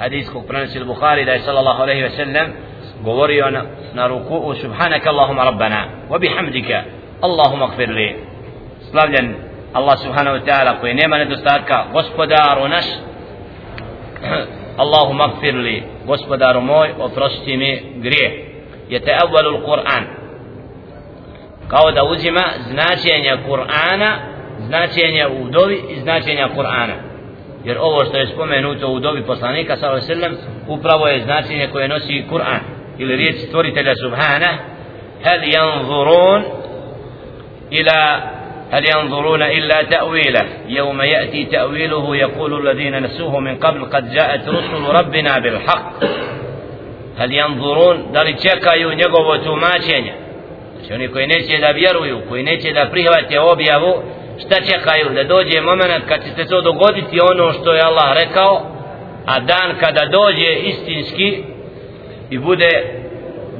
حديث كوبرانس البخاري ده صلى الله عليه وسلم govorio na, na ruku subhanaka Allahumma rabbana wa bihamdika Allahum gfir li. Slavljen Allah subhanahu wa ta'ala koji nema nedostatka gospodaru naš. Allahum gfir li. Gospodaru moj oprosti mi grijeh. Je te evvalu Kur'an. Kao da uzima značenje Kur'ana značenje u dovi i značenja Kur'ana. Jer ovo što je spomenuto u dobi poslanika sallallahu alejhi ve sellem upravo je značenje koje nosi Kur'an. Ili riječ stvoritelja subhana hal yanzurun ila هل ينظرون إلا تأويله يوم يأتي تأويله يقول الذين نسوه من قبل قد جاءت رسل ربنا بالحق هل ينظرون دل čekaju njegovo tumačenje znači oni koji neće da vjeruju koji neće da prihvate objavu šta čekaju da dođe moment kad će se to dogoditi ono što je Allah rekao a dan kada dođe istinski i bude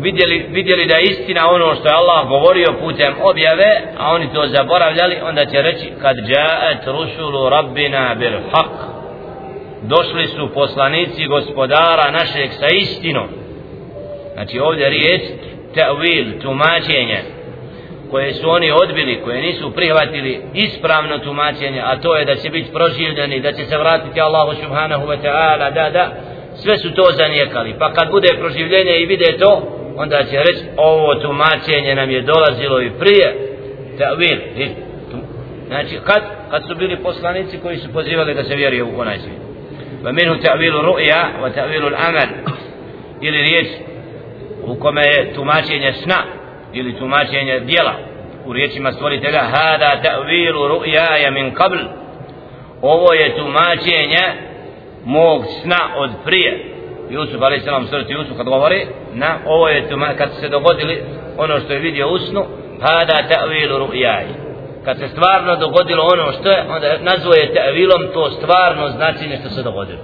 vidjeli, vidjeli da je istina ono što je Allah govorio putem objave a oni to zaboravljali onda će reći kad jaet rusulu rabbina bil haq došli su poslanici gospodara našeg sa istinom znači ovdje riječ ta'wil, tumačenje koje su oni odbili, koje nisu prihvatili ispravno tumačenje, a to je da će biti proživljeni, da će se vratiti Allahu subhanahu wa ta'ala, da, da, sve su to zanijekali. Pa kad bude proživljenje i vide to, onda će reći, ovo tumačenje nam je dolazilo i prije, ta'wil, znači kad, kad su bili poslanici koji su pozivali da se vjeruje u onaj svijet. Va minhu ta'wilu ru'ya, wa ta'wilu l'amal, ili riječ u kome je tumačenje sna, ili tumačenje dijela u riječima stvoritelja hada ta'vilu ru'yaja min qabl. Ovo je tumačenje mog sna od prije. Jusuf ali se vam srti Jusuf kad govori na ovo je tuma, kad se dogodili ono što je vidio u snu hada ta'vilu ru'yai. Kad se stvarno dogodilo ono što je onda nazvoje ta'vilom to stvarno značenje što se dogodilo.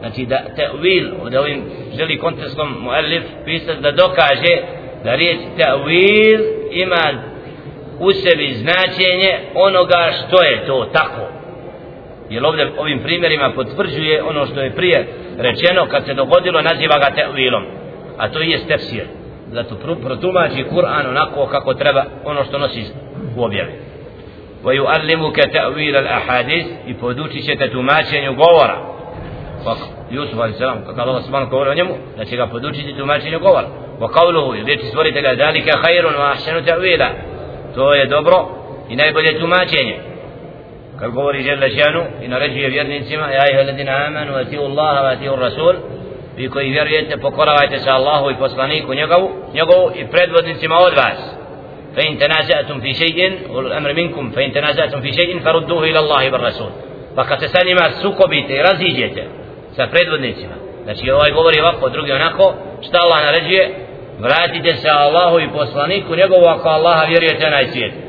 Znači da ta'vil od ovim želi kontekstom muallif pisati da dokaže da riječ ta'wil ima u sebi značenje onoga što je to tako. jer ovdje ovim primjerima potvrđuje ono što je prije rečeno kad se dogodilo naziva ga ta'wilom a to je tefsir zato protumači Kur'an onako kako treba ono što nosi u objavi ويعلمك تأويل الأحاديث i podučit ćete tumačenju govora pa Jusuf a.s. kako Allah subhanahu govori o njemu da će ga podučiti tumačenju govora وقوله riječi stvoritelja ذلك خير واحسن تأويلا to je dobro i najbolje tumačenje kad govori žele šanu i naređuje vjernicima ja ih ledin aman wa ti wa ti Rasul vi koji vjerujete pokoravajte se Allahu i poslaniku njegovu, njegovu i predvodnicima od vas. Fa in tanazatum fi shay'in ul amr minkum fa in tanazatum fi shay'in farudduhu ila Allahi wa Rasul. Pa kad se sanima sukobite i raziđete sa predvodnicima znači ovaj govori ovako drugi onako šta Allah naređuje? Vratite se Allahu i poslaniku njegovu ako Allaha vjerujete na svijetu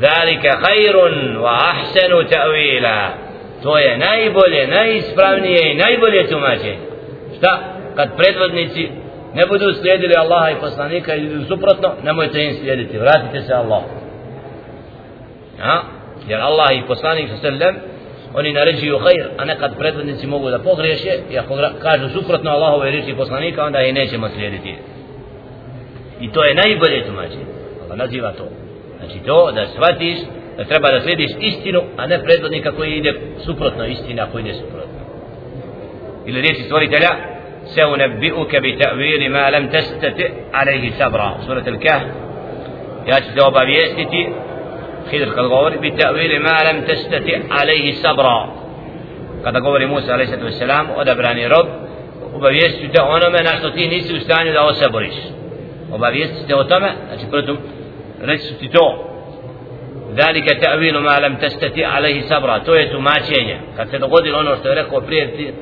ذلك khairun wa ahsanu ta'wila to je najbolje, najispravnije i najbolje tumačenje šta? kad predvodnici ne budu slijedili Allaha i poslanika ili suprotno, nemojte im slijediti vratite se Allahu ja? jer Allah i poslanik sallam oni naređuju hajr, a nekad predvodnici mogu da pogriješe i ako kažu suprotno Allahove riječi poslanika, onda i nećemo slijediti. I to je najbolje tumačenje. Allah naziva to. Znači to da shvatiš da treba da slijediš istinu, a ne predvodnika koji ide suprotno istina, koji ide suprotno. Ili riječi stvoritelja, se unebbi'uke bi ta'viri ma lam testati alaihi sabra. Surat al-Kah, ja ću te obavijestiti Hidr kad govori bi ta'vili ma lam testati alaihi sabra kada govori Musa alaihi wasalam odabrani rob obavijesti te onome na što ti nisi u stanju da osaboriš obavijesti te o tome znači protum reći ti to ذلك تأويل ما لم تستطيع عليه صبرا to je tumačenje kad se dogodilo ono što je rekao prije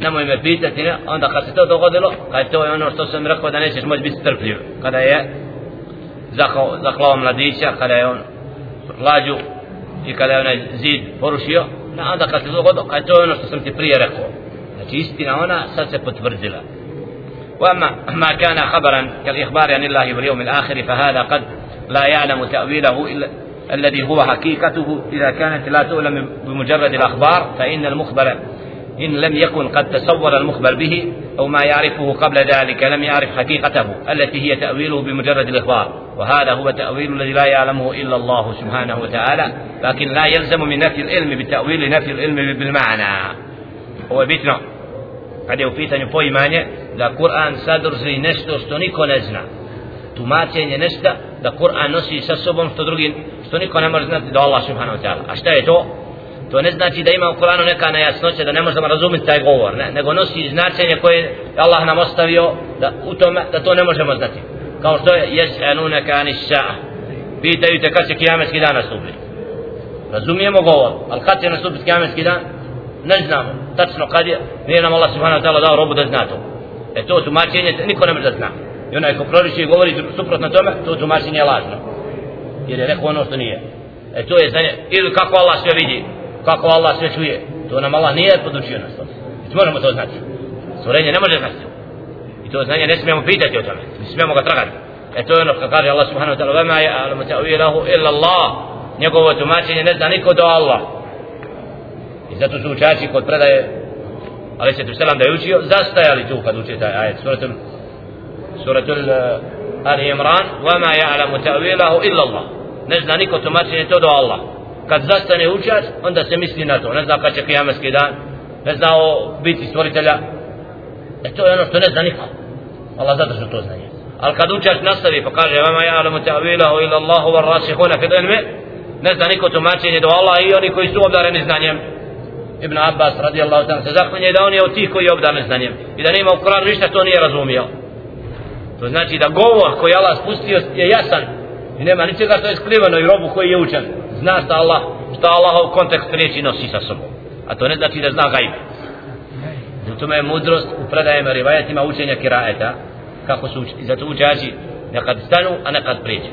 nemoj me pitati ne onda kad se to dogodilo kad to je ono što sam rekao da nećeš moći biti strpljiv kada je zaklao mladića kada je on lađu i kada je onaj zid porušio na onda kad se dogodilo kad to je ono što sam ti prije rekao znači istina ona sad se potvrdila وأما ما كان خبرا كالإخبار عن الله باليوم الآخر فهذا قد لا يعلم تأويله إلا الذي هو حقيقته. إذا كانت لا تؤلم بمجرد الأخبار فإن المخبر إن لم يكن قد تصور المخبر به أو ما يعرفه قبل ذلك لم يعرف حقيقته التي هي تأويله بمجرد الإخبار. وهذا هو التأويل الذي لا يعلمه إلا الله سبحانه وتعالى لكن لا يلزم من نفي العلم بالتأويل نفي العلم بالمعنى. هو بيتنا. kada je u pitanju poimanje da Kur'an sadrži nešto zna tumačenje nešto da Kur'an nosi sa sobom što drugim što niko ne može znati da Allah subhanahu wa ta'ala. A šta je to? to ne znači da ima u Kur'anu neka nejasnoća da ne možemo razumjeti taj govor ne? nego nosi značenje koje Allah nam ostavio da, u tome, da to ne možemo znati. Kao što je jes enuneka anisha pitaju te kad će kijametski dan nastupiti. Razumijemo govor ali kad će nastupiti kijametski dan? Ne znamo. Tačno kad je nije nam Allah subhanahu wa ta'ala dao robu da zna to. E to tumačenje niko ne može da zna i onaj ko proriče i govori suprotno tome to tumačenje je lažno. Jer je rekao ono što nije. E to je znanje ili kako Allah sve vidi kako Allah sve čuje. To nam Allah nije podučio nas mi znači, moramo to znati. Stvorenje ne može znati. I to znanje ne smijemo pitati o tome. Mi smijemo ga tragati. E to je ono što kaže Allah subhanahu wa ta'ala vema je alamu ta'uilahu illa Allah. Njegovo tumačenje ne zna niko do Allah. I zato su učači kod predaje ali se tu selam da je učio zastajali tu kad uči taj ajet. Suratul suratul uh, Ali Imran وما يعلم تأويله إلا الله ne zna niko tumačenje to do Allah kad zastane učač onda se misli na to ne zna kad će kijametski dan ne zna o biti stvoritelja e to je ono što ne zna niko Allah zadržu to znanje ali kad učač nastavi pa kaže وما يعلم تأويله إلا الله والراسخون في العلم ne zna niko tumačenje do Allah i oni koji su obdareni znanjem Ibn Abbas radijallahu ta'ala se zaklinje da on je od tih koji je obdaren znanjem i da nema u Koranu ništa to nije razumio to znači da govor koji Allah spustio je jasan. I nema ničega što je skriveno i robu koji je učen. Zna šta Allah šta Allah u kontekst riječi nosi sa sobom. A to ne znači da zna gajbe. zato je mudrost u predajama rivajetima učenja kiraeta kako su uči, zato učači nekad stanu a nekad prijeđu.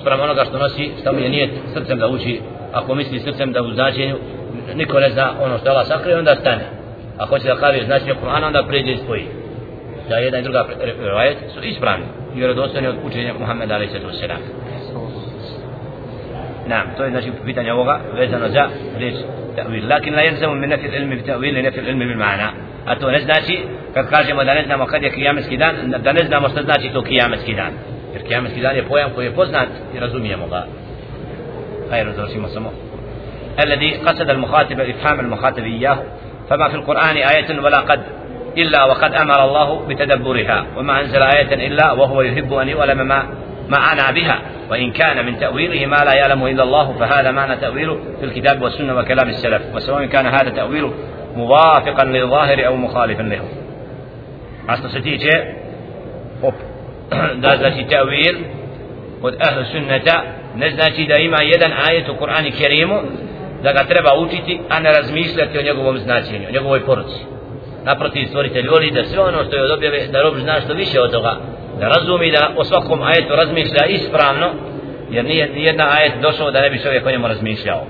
Sprem onoga što nosi šta mu je nijet srcem da uči. Ako misli srcem da u značenju niko ne zna ono što Allah sakrio onda stane. A hoće da kaže značenje Kur'ana onda prijeđe i spoji. Da jedna i druga rivajet su ispravni i vjerodostojni od učenja Muhammeda alaih sallatu wasalam نعم to je znači pitanje ovoga vezano za riječ ta'wil lakin la yalzamu min nafi al-ilmi bi ta'wil nafi al-ilmi bil ma'na a to ne znači kad kažemo da ne znamo kad je kijametski dan da ne znamo šta znači to kijametski dan jer kijametski dan je pojam koji je poznat i razumijemo ga hajde završimo samo الذي قصد المخاطب إفهام المخاطب إياه فما في القرآن آية ولا قد إلا وقد أمر الله بتدبرها وما أنزل آية إلا وهو يحب أن يؤلم ما معنى بها وإن كان من تأويله ما لا يعلمه إلا الله فهذا معنى تأويله في الكتاب والسنة وكلام السلف وسواء كان هذا تأويله موافقا للظاهر أو مخالفا له. أصلا ستيجي da znači tawil od ahlu sunnata ne znači da ima jedan ajet u Kur'anu Kerimu da ga treba učiti a ne naprotiv stvoritelj voli da sve ono što je od objave da rob zna što više od toga. Da razumi da o svakom ajetu razmišlja ispravno jer nije jedna ajet došao da ne bi čovjek o njemu razmišljao.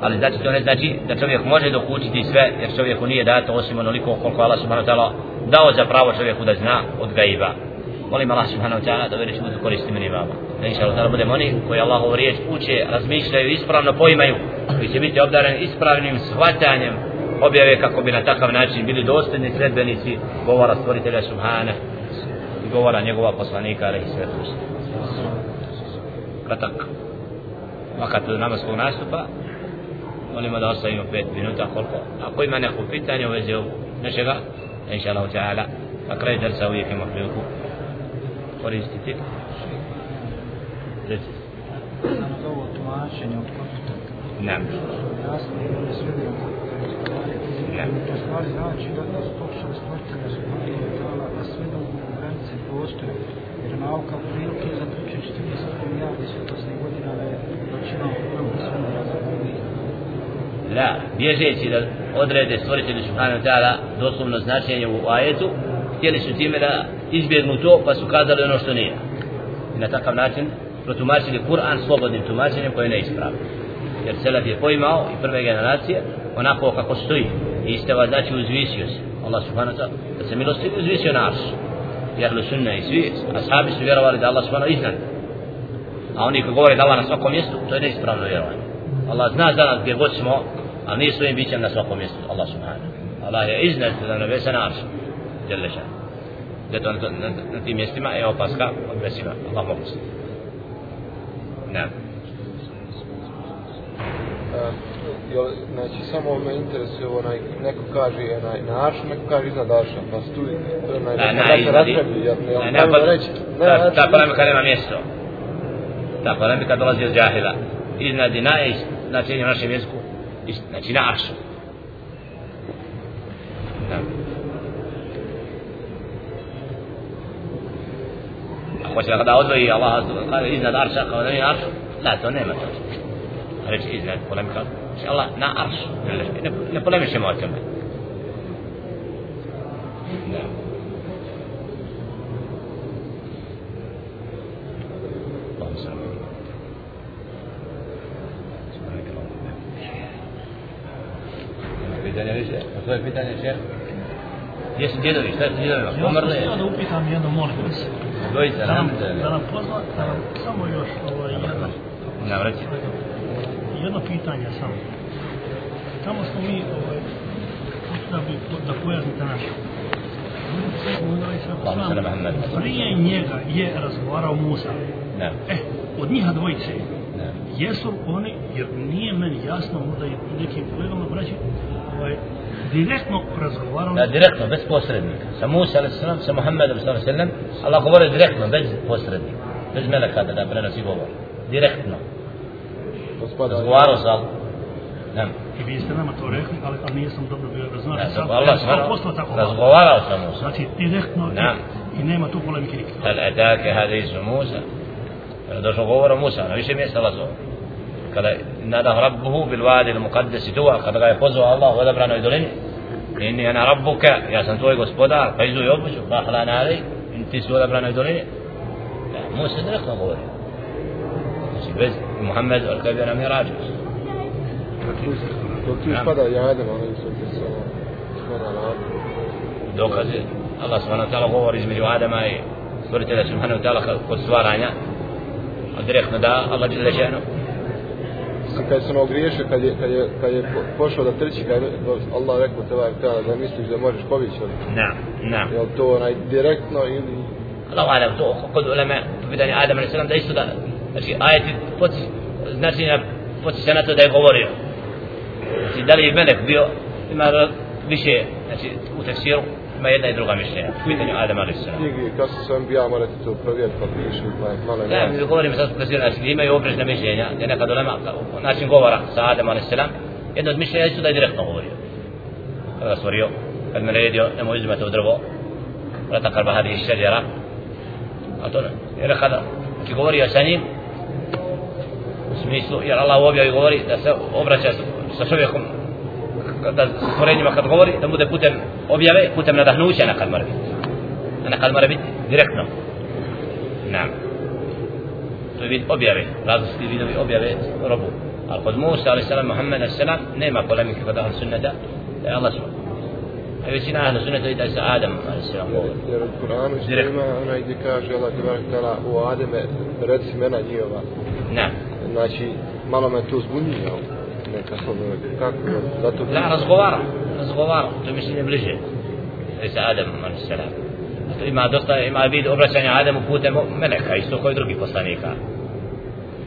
Ali znači to ne znači da čovjek može dokučiti sve jer čovjeku nije dato osim onoliko koliko Allah subhanahu wa ta'ala dao za pravo čovjeku da zna od gaiba molim Allah subhanahu wa ta'ala da veliš budu koristi meni vama. Da inša Allah budemo oni koji Allahovu riječ uče, razmišljaju, ispravno poimaju koji će biti obdaren ispravnim shvatanjem objave kako bi na takav način bili dostojni sredbenici govora stvoritelja subhanahu govora njegova poslanika alaihi sallatu kratak. Vakat namaskog nastupa molimo da ostavimo pet minuta koliko? Ako ima neko pitanje u vezi ovog nečega inša Allah ta'ala na kraju drsa uvijek ima priliku koristiti. Reci. Tumačenje od Ne. Jasno, ne sve. To stvari znači da nas pokušali stvoritelja subhanahu wa ta'ala da sve da u granice postoje. Jer nauka prilike zaključuje 40 milijardi svjetosnih godina da je dočina u prvom La, bježeći da odrede stvoritelju Subhanahu wa ta'ala doslovno značenje u ajetu, htjeli su time da izbjegnu to, pa su kazali ono što nije. I na takav način protumačili Kur'an slobodnim tumačenjem koje ne ispravno. Jer Selef je poimao i prve generacije onako kako stoji. I isteva znači uzvisio se. Allah subhanahu wa ta'ala da se milosti uzvisio na arš. I sunna i svi ashabi su vjerovali da Allah subhanahu iznad. A oni koji govore da Allah na svakom mjestu, to je neispravno vjerovanje. Allah zna za nas gdje god smo, a mi svojim bićem na svakom mjestu. Allah subhanahu. Allah je iznad da nebesa na arš. Jelle šan. Zato na, na, na tim mjestima je opaska od besima. Allah mogu se. Ne jel, znači samo me interesuje onaj, neko kaže onaj, na aršu, neko kaže iznad arša, pa tu, onaj, Na, da na, se izvadi. raspravi, jer ne, Na, ne, na, ne, reći, ne, ta, znači, ta polemika nema mjesto. Ta polemika dolazi od džahila. Iznad i na je značenje u našem jeziku, ist- znači na aršu. Da. A hoće da kada odvoji Allah kaže iznad arša kao da nije aršu, da, to nema to. Reći iznad polemika, Allah, na arš. Ne, ne polemišemo o tome. Gdje su djedovi, šta su djedovi, pomrli? Ja da upitam jedno, molim vas. Dojica, nam da nam pozva, samo još ovaj jedan. Na vrati jedno pitanje samo. Tamo smo mi, ovaj, da bi, da pojasnite naše. Muhammad. Prije njega je razgovarao Musa. Ne, E, od njiha dvojice, ne. jesu oni, jer nije meni jasno, možda i nekim kolegama braći, ovaj, direktno razgovarali Da, direktno, bez posrednika. Sa Musa, sallam, sa Muhammedom, sallam, Allah govori direktno, bez posrednika. Bez meleka da, da prenosi govor. Direktno. To spada, Razgovarao sa Allah. Ne, I vi ste nama to rekli, ali, ali nisam dobro bio ne, Allah evo, subhanahu 100% tako. razgovarao sa Musa. Znači, direktno Da. i, i nema tu polemike nikakve. هل أتاك حديث موسى došlo govor o Musa, na više mjesta Allah zove. Kada nadahu rabbuhu bil vadi il muqaddesi tuva, kada ga je pozvao Allah u odabranoj dolini, inni ana rabbuka, ja sam tvoj gospodar, pa izuj obuću, pa hlana alej, ti si u odabranoj dolini. Ja, Musa direktno govori. Znači, bez Muhammed, al je na mirađu. to tu spada jadem, ali se. Dokaze, Allah subhanahu wa ta'ala govori između Adama i stvoritelja subhanahu wa ta'ala kod stvaranja, direktno da Allah dželle še'nu kad se ono griješio, kad je, kad je, kad je po- pošao da trči, kad je Allah rekao te var tela da misliš da možeš pobići, ali, Naam, naam. je li to onaj direktno ili Allah alam to kod ulema po pitanju Adama da isto da znači ajeti poci znači na podsjeća na to da je govorio. Znači da li je melek bio ima više znači u tefsiru ima jedna i druga mišljenja po pitanju Adama alaih salam. Knjigi, kad se sam bija, morate to provjeriti pa pišu, pa je malo Da, mi govorimo sad pokazio, znači imaju oprečna mišljenja, gdje nekad ulema, kao način govora sa Adama alaih salam, jedno od mišljenja isto da je direktno govorio. Kada stvorio, kad me naredio, nemoj uzimati u drvo, la takar bahadi iz šeđera, a to ne, jer kada ki govorio sa njim, u smislu, jer Allah u objavi govori da se obraća sa čovjekom, da sa stvorenjima kad govori, da bude putem objave, putem nadahnuća nekad mora biti. A nekad mora biti direktno. Nam. To je vid objave, različiti vidovi objave robu. Ali kod Musa, ali salam, Muhammed, ali nema polemike kod ahlu sunneta, da je Allah subhanahu. A većina ahlu sunneta i da je sa Adam, ali salam. Jer u Kur'anu isto Direktno. ima onaj gdje kaže Allah u Ademe, reci imena njihova. Nam. Znači, malo me to zbunjuje, neka sam, kako, zato... Da, razgovara, razgovara, to je bliže. To sa Adamom, ali se Zato to ima dosta, ima vid obraćanja Adamu putem meleka, isto koji drugi poslanika.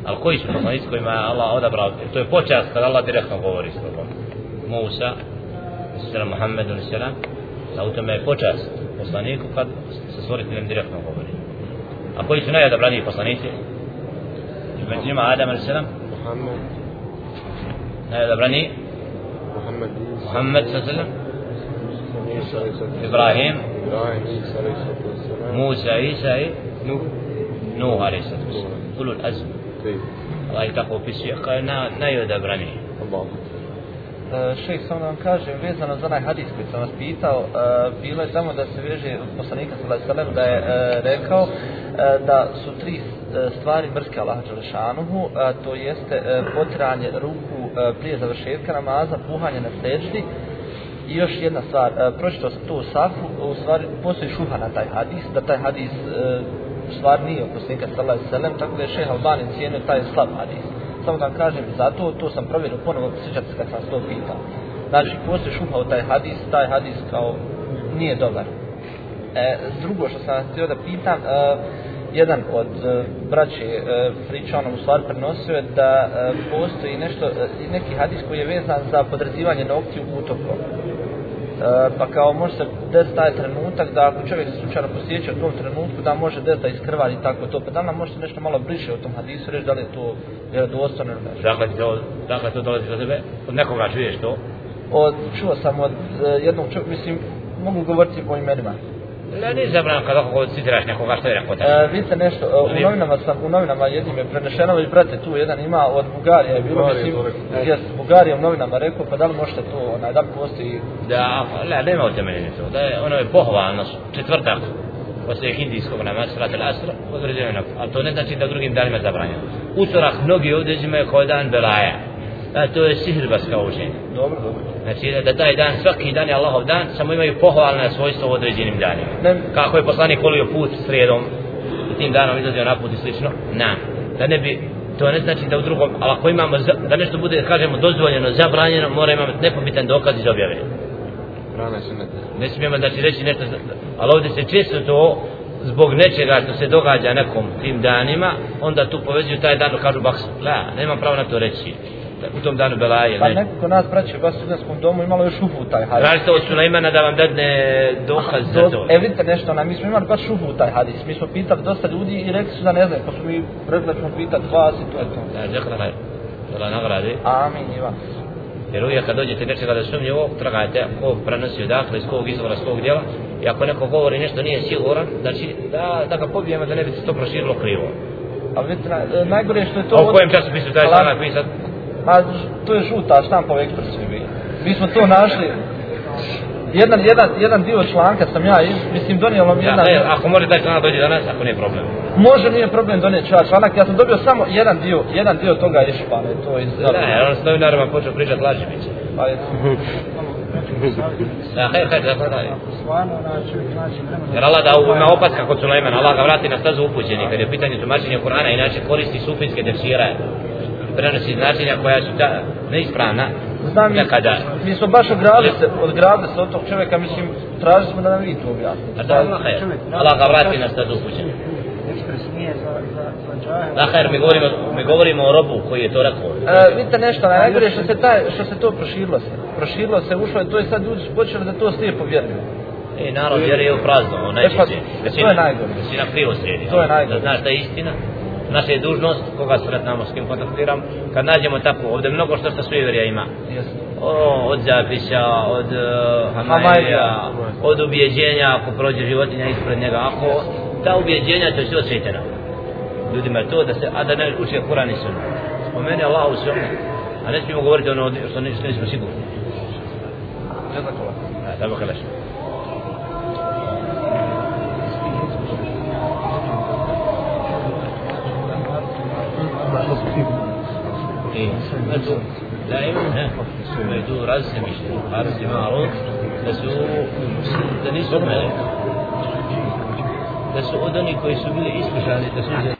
Ali koji su poslanici kojima je Allah odabrao, to je počast kad Allah direktno govori s tobom. Musa, sallam, Muhammedu, sallam, a u tome je počast poslaniku kad sa stvoriteljem direktno govori. A koji su najodabraniji poslanici? بن جمع آدم عليه السلام. محمد. العبراني محمد. محمد صلى الله عليه وسلم. إبراهيم. إبراهيم عيسى عليه الصلاة والسلام. موسى عيسى إيه؟ نوح. نوح عليه الصلاة والسلام. كل الأزمة. طيب. الله يتقوا في الشيخ. نا نا يدبرني الله. E, šejh, samo da vam kažem, vezano za onaj hadis koji sam vas pitao, e, bilo je tamo da se veže od poslanika sallallahu da je e, rekao e, da su tri e, stvari mrske Allaha Đelešanuhu, a to jeste e, potiranje ruku e, prije završetka namaza, puhanje na seždi i još jedna stvar, e, pročitao sam to u Safu, u stvari postoji šuha na taj hadis, da taj hadis e, u stvari nije od poslanika sallallahu alejhi ve sellem, tako da je šejh Albani cijenio taj slab hadis. Samo da vam kažem zato, to sam provjerio ponovo, sjećate se kad sam to pitao. Znači, ko se šupao taj hadis, taj hadis kao nije dobar. E, drugo što sam htio da pitam, e, jedan od e, braće e, priča onom u stvari prenosio je da e, postoji nešto, e, neki hadis koji je vezan za podrazivanje noktiju u utokom. E, pa kao može se desiti taj trenutak da ako čovjek se slučajno posjeća u tom trenutku da može desiti da iskrvari tako to. Pa da li nam možete nešto malo bliže o tom hadisu reći da li je to vjerodostojno ili nešto? Dakle, to, dakle, to dolazi do tebe? Od nekoga čuješ to? Od, čuo sam od e, jednog čovjeka, mislim, mogu govoriti po imenima. Ne, nije zabranjeno kad oko citiraš nekoga što je rekao E, tebe. vidite nešto, e, u novinama sam, u novinama jednim je prenešeno, već brate tu jedan ima od Bugarije, je bilo mislim, jes, Bugarije u novinama rekao, pa da li možete to, onaj, da li postoji, Da, ne, nema utemeljenje to. Da je, ono je pohvalno, četvrtak, poslije hindijskog namaza, srat al asr, određeno, ali to ne znači da drugim danima zabranjeno. Utorak mnogi ovdje uzimaju kao dan belaja. Da, to je sihrbaska učenje. dobro, dobro. Znači da taj dan, svaki dan je Allahov dan, samo imaju pohvalne svojstvo u određenim danima. Ne, Kako je poslanik kolio put srijedom i tim danom izlazio na put i slično, na. Da ne bi, to ne znači da u drugom, ali ako imamo, za- da nešto bude, kažemo, dozvoljeno, zabranjeno, mora imamo nepobitan dokaz iz objave. Hrana se ne Ne smijemo znači reći nešto, ali ovdje se često to zbog nečega što se događa nekom tim danima, onda tu povezuju taj dan, kažu baks, la, nemam pravo na to reći. U tom danu belaje, pa ne. neko kod nas braće u studentskom domu imalo još šufu taj hadis. Tražite od Sulejmana da vam dadne dokaz za to. E vidite nešto, na, mi smo imali baš šufu taj hadis, mi smo pitali dosta ljudi i rekli su da ne znaju, pa smo mi rekli da ćemo pitati vas i to je to. Da, zekra hajr. Da la nagradi. Amin, Ivan. Jer uvijek kad dođete nečega da sumnjivo, tragajte ko prenosi odakle, iz kog izvora, iz kog djela. I ako neko govori nešto nije siguran, znači da, da ga pobijemo da ne bi se to proširilo krivo. Ali vidite, na, najgore što je to... A u kojem časopisu taj Hvala. članak pisat? Ma, to je žuta štampa u ekspresu bi. Mi smo to našli. Jedan, jedan, jedan dio članka sam ja, mislim, donijelo mi Ja, jedan... ne, ako može taj članak dođe danas, ako nije problem. Može, nije problem donijeti ča- članak, ja sam dobio samo jedan dio, jedan dio toga je išpane, to iz... Ne, on s novinarima počeo pričat laži bit će. Pa je, Da, hajde, hajde, da, da, vremena... Jer Allah da ima opaska kod Sulejmana, Allah ga vrati na stazu upućeni, kad je pitanje tumačenja Kur'ana, inače koristi sufijske tefsire, prenosi značenja koja su da, neispravna, znam, mi, nekada. mi smo baš ogradili se, odgradili se od tog čovjeka, mislim, tražili smo da nam vi to objasnite. A da, Allah, Allah ga vrati na za džahel. Da, hajde, mi govorimo, mi govorimo o robu koji je to rekao. E, vidite nešto, najgore što se, taj, što se to proširilo se. Proširilo se, ušlo je, to je sad ljudi su počeli da to slijepo vjeruju. E, narod vjeruje u prazno, E, pa, najčešće. to je najgore. Većina krivo slijedi. To je najgore. Da znaš da je istina. Naša je dužnost, koga sretnamo, s kim kontaktiram, kad nađemo tako, ovdje mnogo što što sujeverija ima. O, od zapisa, od uh, Hamailija. hamailija, od ubjeđenja ako prođe životinja ispred njega, ako ta ubjeđenja to je sve osvjeteno. Ljudima to da se, a da ne uče Kur'an i Sunnet. Spomeni Allah u svemu, a ne smijemo govoriti ono što ni- što nismo sigurni. Ne kola. Da, da I, eto, e, da su ne, imaju tu malo, da su, da nisu mene, da su od onih koji su bili iskušani, da su